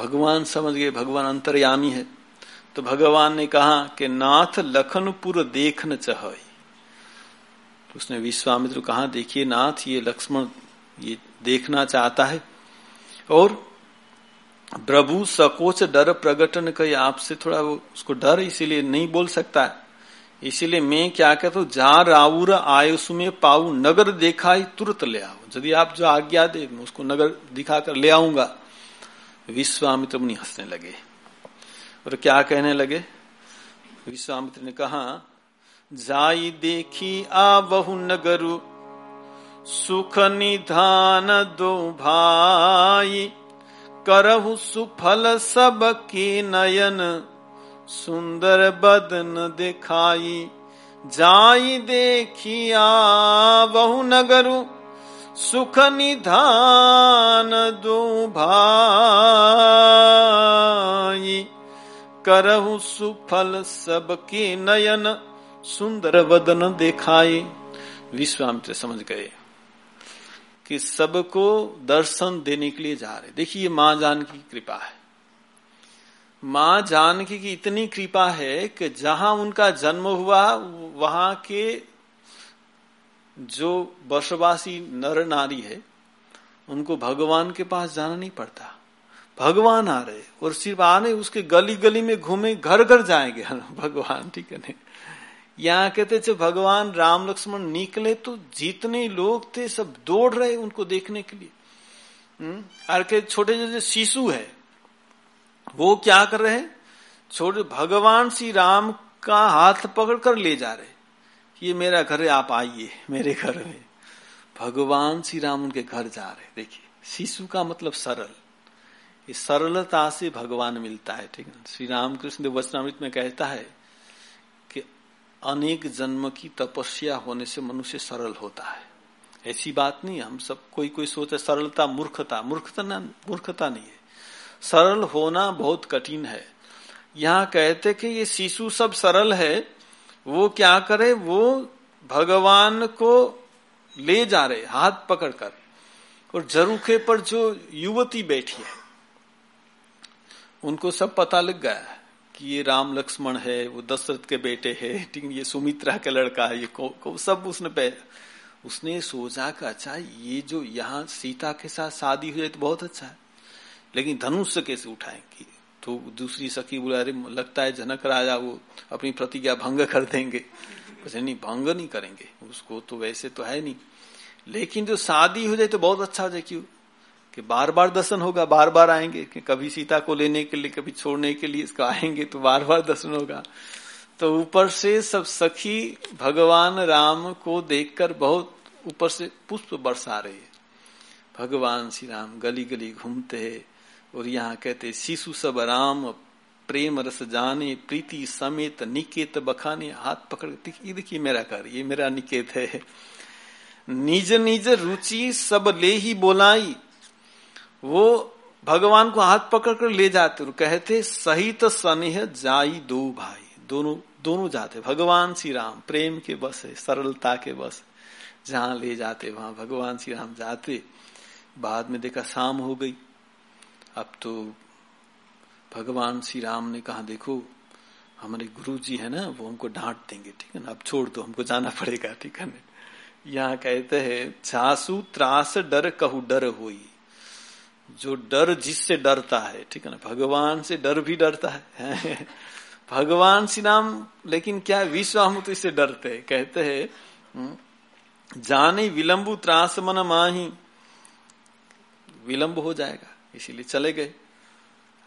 [SPEAKER 1] भगवान समझ गए, भगवान अंतर्यामी है। तो भगवान ने कहा कि नाथ लखनपुर देखन चाह तो उसने विश्वामित्र कहा, देखिए नाथ, ये लक्ष्मण, ये देखना चाहता है। और प्रभु सकोच डर प्रगटन कर आपसे थोड़ा उसको डर इसीलिए नहीं बोल सकता है। इसीलिए मैं क्या कहता हूँ जा राउर आयुष में पाऊ नगर देखा ही तुरंत ले आओ। यदि आप जो आज्ञा दे, मैं उसको नगर दिखाकर ले आऊँगा। विश्वामित्र मुनि हंसने लगे और क्या कहने लगे? विश्वामित्र ने कहा, जाई देखी आ बहु नगरु, सुख निधान दो भाई, करहु सुफल सब के नयन। सुंदर बदन दिखाई, जाई देखिया बहु नगरु, सुख निधान दो भाई। करहु सुफल सबके नयन, सुंदर वदन दिखाई। विश्वामित्र समझ गए कि सबको दर्शन देने के लिए जा रहे। देखिए माँ जान की कृपा है। माँ जानकी की इतनी कृपा है कि जहाँ उनका जन्म हुआ, वहाँ के जो वर्षवासी नर नारी है, उनको भगवान के पास जाना नहीं पड़ता। भगवान आ रहे, और सिर्फ़ आने उसके गली गली में घूमे घर घर जाएँगे भगवान, ठीक है यहाँ कहते थे भगवान राम लक्ष्मण निकले तो जितने लोग थे, सब दौड़ रहे उनको देखने के लिए। हम्म? छोटे जो शिशु है। वो क्या कर रहे हैं? छोटे भगवान श्री राम का हाथ पकड़ कर ले जा रहे ये मेरा घर है, आप आइए, मेरे घर में। भगवान श्री राम उनके घर जा रहे देखिए, शिशु का मतलब सरल। इस सरलता से भगवान मिलता है, ठीक है श्री राम कृष्ण देव वचनामृत में कहता है कि अनेक जन्म की तपस्या होने से मनुष्य सरल होता है। ऐसी बात नहीं, हम सब कोई कोई सोचे सरलता, मूर्खता। मूर्खता मूर्खता नहीं है। सरल होना बहुत कठिन है। यहाँ कहते कि ये शिशु सब सरल है वो क्या करे वो भगवान को ले जा रहे हाथ पकड़कर। और जरूखे पर जो युवती बैठी है उनको सब पता लग गया कि ये राम लक्ष्मण है वो दशरथ के बेटे है ठीक ये सुमित्रा का लड़का है ये को, को सब उसने पे उसने सोचा कि अच्छा ये जो यहाँ सीता के साथ शादी हुई तो बहुत अच्छा है। लेकिन धनुष से कैसे उठाएँगे? तो दूसरी सखी बोला, अरे, लगता है जनक राजा वो अपनी प्रतिज्ञा भंग कर देंगे। नहीं, भंग नहीं करेंगे, उसको तो वैसे तो है नहीं। लेकिन जो शादी हो जाए तो बहुत अच्छा हो जाए, क्यों? कि बार बार दर्शन होगा बार बार आएँगे, कि कभी सीता को लेने के लिए, कभी छोड़ने के लिए इसको आएँगे तो बार बार दर्शन होगा। तो ऊपर से सब सखी भगवान राम को देखकर बहुत ऊपर से पुष्प बरसा रहे भगवान श्री राम गली गली घूमते हैं। और यहाँ कहते शिशु सब राम प्रेम रस जाने, प्रीति समेत निकेत बखाने, हाथ पकड़ ये देखिए मेरा घर ये मेरा निकेत है। निज निज रुचि सब ले ही बोलाई, वो भगवान को हाथ पकड़ कर ले जाते और कहते, सहित स्नेह जाई दो भाई। दोनों दोनों जाते, भगवान श्री राम प्रेम के बस है, सरलता के बस जहाँ ले जाते वहाँ भगवान श्री राम जाते। बाद में देखा, शाम हो गई। अब तो भगवान श्री राम ने कहा देखो हमारे गुरु जी है ना वो हमको डांट देंगे ठीक है ना? अब छोड़ दो हमको जाना पड़ेगा ठीक है ना? यहाँ कहते हैं छासु त्रास डर कहू डर हुई। जो डर जिससे डरता है ठीक है ना? भगवान से डर भी डरता है भगवान श्री राम लेकिन क्या विश्व हम तो इससे डरते है? कहते हैं हम्म, जाने विलंबु त्रास मन माही विलंब हो जाएगा। इसीलिए चले गए।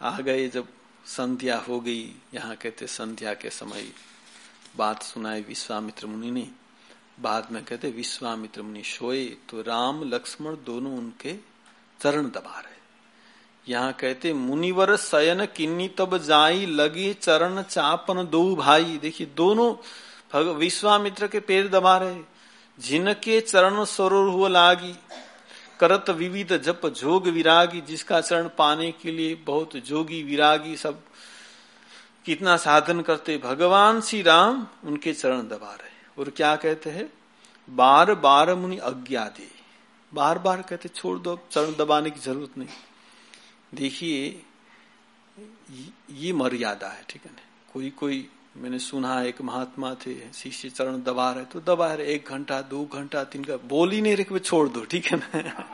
[SPEAKER 1] आ गए जब संध्या हो गई। यहाँ कहते, संध्या के समय बात सुनाए विश्वामित्र मुनि ने। बाद में कहते, विश्वामित्र मुनि सोए तो राम, लक्ष्मण दोनों उनके चरण दबा रहे। यहाँ कहते, मुनिवर सयन किन्नी तब जाई, लगी चरण चापन दो भाई। देखिए, दोनों विश्वामित्र के पैर दबा रहे। जिनके चरण सरोर हुआ लागी करत विविध जप जोग विरागी, जिसका चरण पाने के लिए बहुत जोगी विरागी सब कितना साधन करते। भगवान श्री राम उनके चरण दबा रहे और क्या कहते हैं? बार बार मुनि अज्ञा दे। बार बार कहते, छोड़ दो चरण दबाने की ज़रूरत नहीं। देखिए ये मर्यादा है, ठीक है ना? कोई कोई मैंने सुना एक महात्मा थे, शिष्य चरण दबा रहे तो दबा रहे, एक घंटा, दो घंटा, तीन का बोल ही नहीं रहे छोड़ दो, ठीक है ना?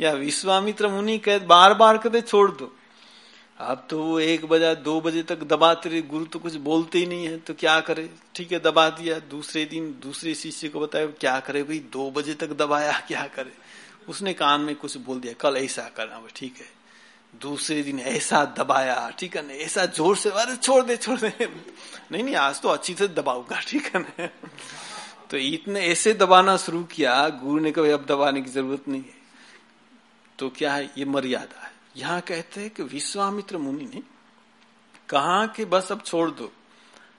[SPEAKER 1] या विश्वामित्र मुनि कह बार बार कहते छोड़ दो। अब तो वो एक बजा, दो बजे तक दबाते रहे, गुरु तो कुछ बोलते ही नहीं है तो क्या करे? ठीक है, दबा दिया। दूसरे दिन, दूसरे शिष्य को बताया, क्या करे भाई, दो बजे तक दबाया, क्या करे? उसने कान में कुछ बोल दिया, कल ऐसा करना ठीक है। दूसरे दिन ऐसा दबाया, ठीक है ना? ऐसा ज़ोर से अरे छोड़ दे छोड़ दे। नहीं नहीं, आज तो अच्छी से दबाऊँगा, ठीक है ना? तो इतने ऐसे दबाना शुरू किया, गुरु ने कभी अब दबाने की ज़रूरत नहीं है। तो क्या है? ये मर्यादा है। यहाँ कहते हैं कि विश्वामित्र मुनि ने कहा कि बस अब छोड़ दो।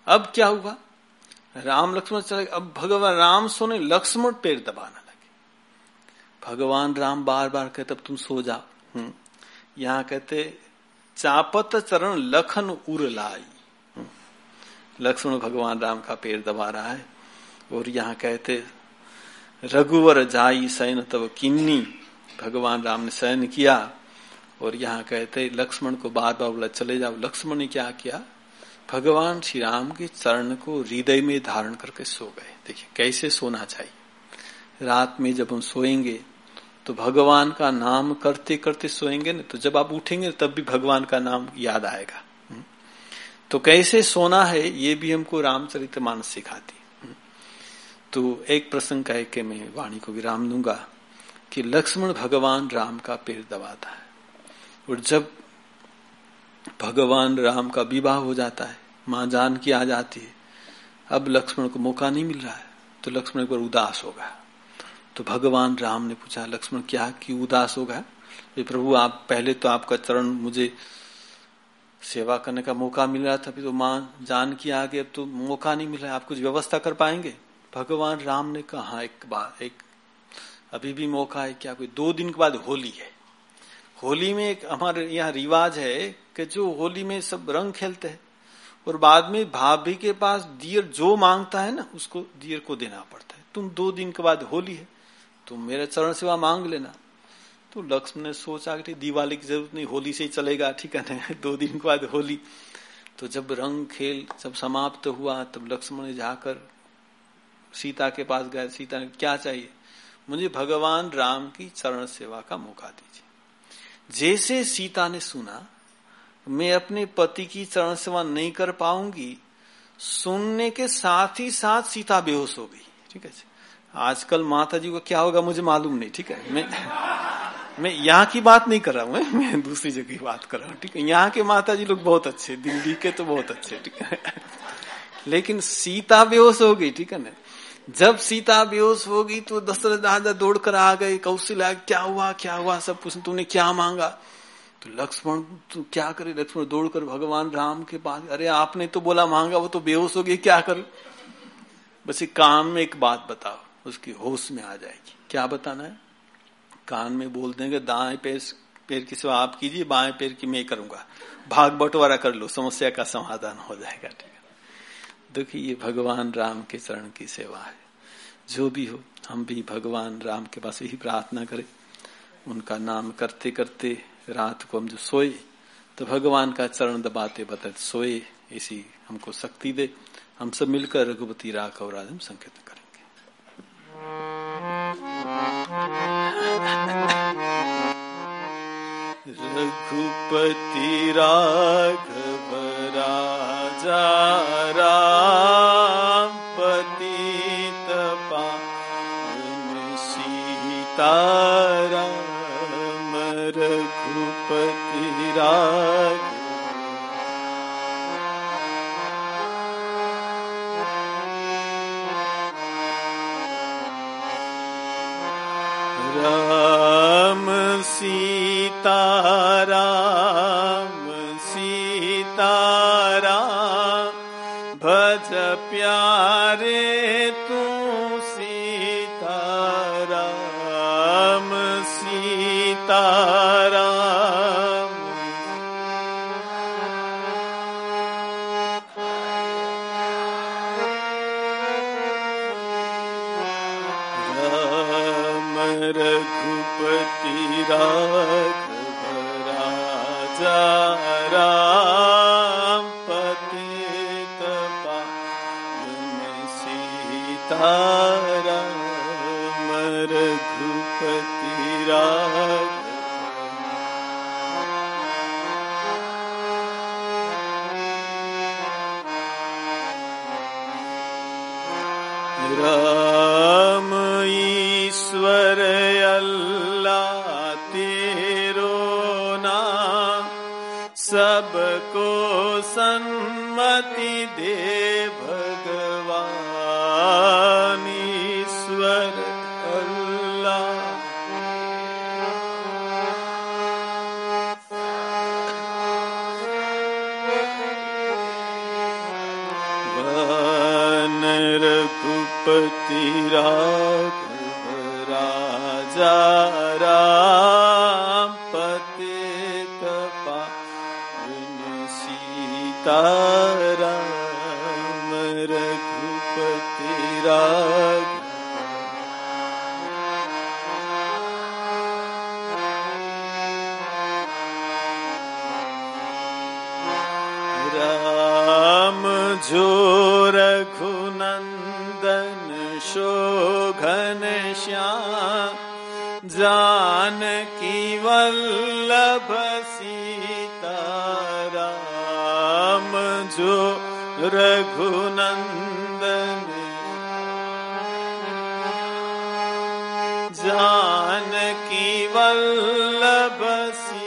[SPEAKER 1] अब क्या हुआ? राम लक्ष्मण चले अब भगवान राम सोने, लक्ष्मण पेड़ दबाना लगे। भगवान राम बार बार कहते, अब तुम सो जाओ। हम्म। यहाँ कहते, चापत चरण लखन उर लाई लक्ष्मण भगवान राम का पैर दबा रहा है। और यहाँ कहते, रघुवर जाई सैन तब किन्नी। भगवान राम ने सैन किया। और यहाँ कहते, लक्ष्मण को बार बार बोला, चले जाओ। लक्ष्मण ने क्या किया? भगवान श्री राम के चरण को हृदय में धारण करके सो गए। देखिए, कैसे सोना चाहिए? रात में जब हम सोएँगे तो भगवान का नाम करते करते सोएँगे ना तो जब आप उठेंगे तब भी भगवान का नाम याद आएगा हम्म। तो कैसे सोना है, ये भी हमको रामचरित मानस सिखाती हम्म। तो एक प्रसंग कह के मैं वाणी को विराम दूँगा कि लक्ष्मण भगवान राम का पेड़ दबाता है और जब भगवान राम का विवाह हो जाता है, माँ जान की आ जाती है, अब लक्ष्मण को मौका नहीं मिल रहा है तो लक्ष्मण एक बार उदास हो गया तो भगवान राम ने पूछा लक्ष्मण क्या कि उदास हो गया प्रभु आप पहले तो आपका चरण मुझे सेवा करने का मौका मिल रहा था तो माँ जान की आगे अब तो मौका नहीं मिल रहा आप कुछ व्यवस्था कर पाएँगे? भगवान राम ने कहा हाँ, एक बार एक अभी भी मौका है क्या कोई दो दिन के बाद होली है? होली में एक हमारे यहाँ रिवाज है कि जो होली में सब रंग खेलते हैं और बाद में भाभी के पास दियर जो माँगता है ना उसको दियर को देना पड़ता है। तुम दो दिन के बाद होली है। तुम मेरे चरण सेवा मांग लेना। तो लक्ष्मण ने सोचा कि दिवाली की ज़रूरत नहीं, होली से ही चलेगा, ठीक है (laughs) दो दिन के बाद होली। तो जब रंग खेल जब समाप्त हुआ, तब लक्ष्मण ने जाकर सीता के पास गए सीता ने क्या चाहिए? मुझे भगवान राम की चरण सेवा का मौका दीजिए। जैसे सीता ने सुना, मैं अपने पति की चरण सेवा नहीं कर पाऊँगी, सुनने के साथ ही साथ सीता बेहोश हो गई। ठीक है आजकल माता जी को क्या होगा मुझे मालूम नहीं, ठीक है? मैं मैं यहाँ की बात नहीं कर रहा हूँ, मैं दूसरी जगह की बात कर रहा हूँ, ठीक है? यहाँ के माता जी लोग बहुत अच्छे दिल्ली के तो बहुत अच्छे ठीक है? लेकिन सीता बेहोश हो गई, ठीक है ना? जब सीता बेहोश होगी तो दशरथ राजा दौड़ कर आ गए कौशल्या क्या हुआ क्या हुआ, सब कुछ तूने क्या मांगा? तो लक्ष्मण, तू क्या करे? लक्ष्मण दौड़कर भगवान राम के पास, अरे आपने तो बोला मांगा, वो तो बेहोश हो गई, क्या कर? बस एक काम में एक बात बताओ। उसकी होश में आ जाएगी। क्या बताना है? कान में बोल देंगे, दाएँ पैर पैर की सेवा आप कीजिए, बाएँ पैर की मैं करूँगा। भाग बंटवारा कर लो, समस्या का समाधान हो जाएगा, ठीक है? देखिए, ये भगवान राम के चरण की सेवा है। जो भी हो, हम भी भगवान राम के पास यही प्रार्थना करें। उनका नाम करते करते रात को हम जो सोए तो भगवान का चरण दबाते बताते सोए, इसी हमको शक्ति दे। हम सब मिलकर रघुपति राघव राजम संकेत करेंगे रघुपति राघव राजा राम पतित पावन सीताराम प्यारे तू सीताराम सीताराम। राम रघुपति राघव रघुनंदन जानकी वल्लभ सीता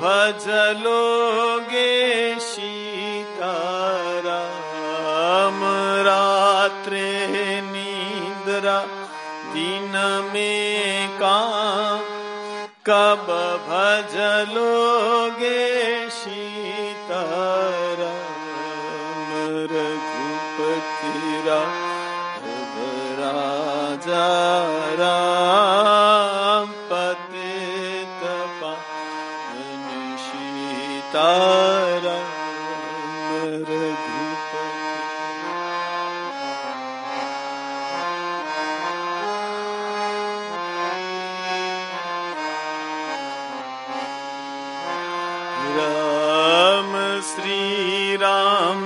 [SPEAKER 1] भजलोगे सीता राम रात्रे निद्रा दिन में का कब भजलोगे सीता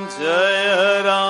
[SPEAKER 1] जय राम।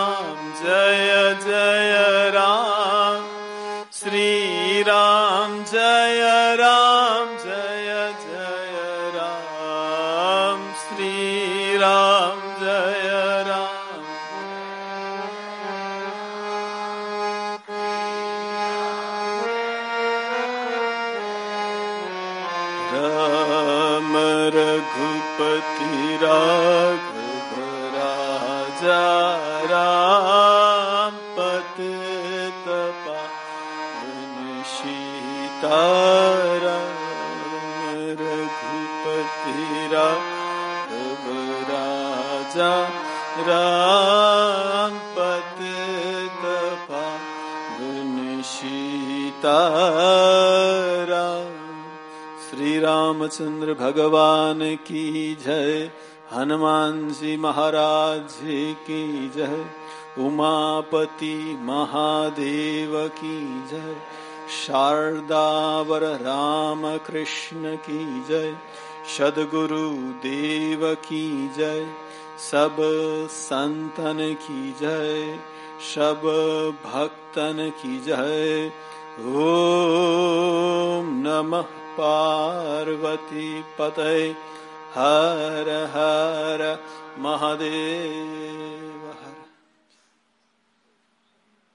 [SPEAKER 1] रामचंद्र भगवान की जय। हनुमान जी महाराज की जय। उमापति महादेव की जय। शारदावर राम कृष्ण की जय। सदगुरु देव की जय। सब संतन की जय। सब भक्तन की जय। ओम नमः। पार्वती पतये हर हर महादेव।